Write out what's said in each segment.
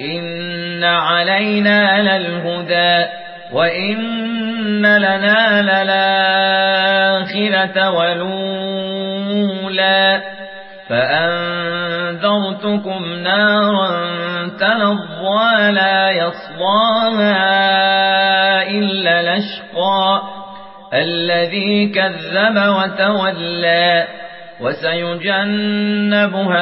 إن علينا للهدى وإن لنا للآخرة ولولا فأنذرتكم نارا تلظى لا يصلاها إلا لشقا الذي كذب وتولى وسيجنبها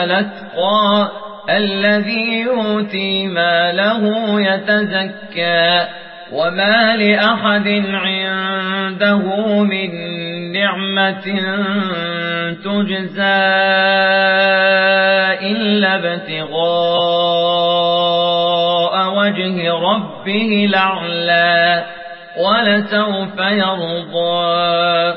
لتقى الذي يؤتي ماله يتزكى وما لأحد عنده من نعمة تجزى إلا ابتغاء وجه ربه الأعلى ولسوف يرضى